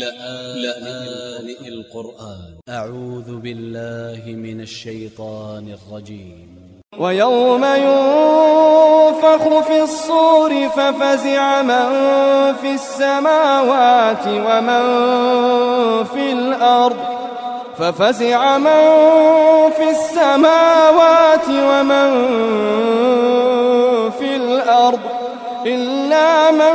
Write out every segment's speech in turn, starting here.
لآن القرآن. أ ع و ذ ب ا ل ل ه من ا ل ش ي ط ا ن ا ل ج ي م ويوم ينفخ في الصور ففزع من في السماوات ومن في الأرض. ففزع من في السماوات ومن في الأرض. إلا من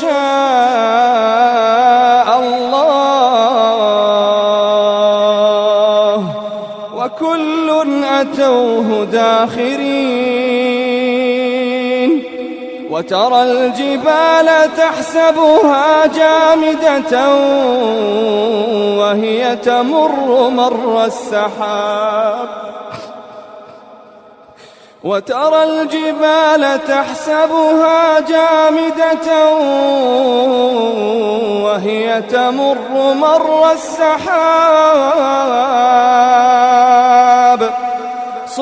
شاء أتوه داخرين وترى الجبال تحسبها جامدة وهي تمر مر السحاب. وترى الجبال تحسبها جامدة وهي تمر مر السحاب.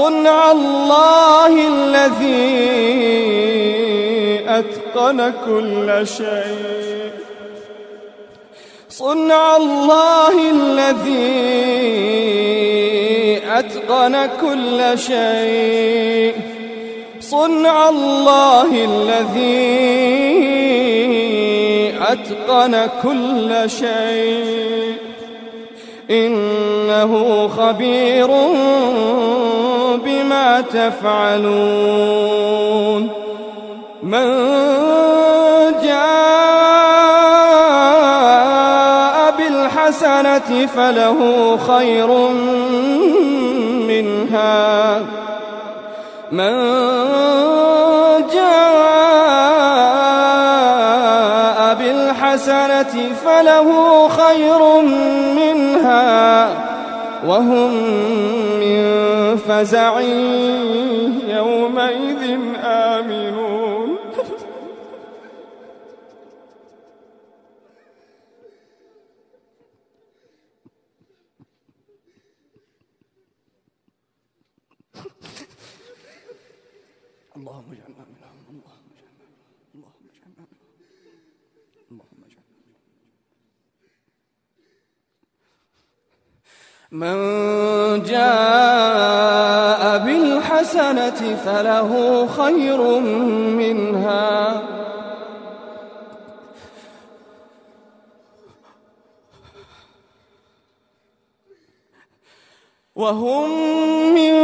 صنع الله الذي أتقن كل شيء. صنع الله الذي أتقن كل شيء. صنع الله الذي أتقن كل شيء. إنه خبير تفعلون. من جاء بالحسنة فله خير منها. من جاء بالحسنة فله خير منها. وهم من فزع يومئذ آمنون. اللهم اجعلنا منهم اللهم اجعلنا اللهم اجعلنا اللهم من جاء بالحسنة فله خير منها. وهم من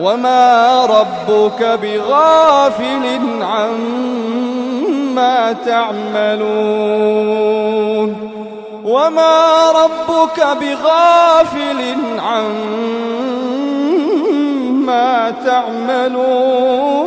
وما ربك بغافل عما تعملون وما ربك بغافل عما تعملون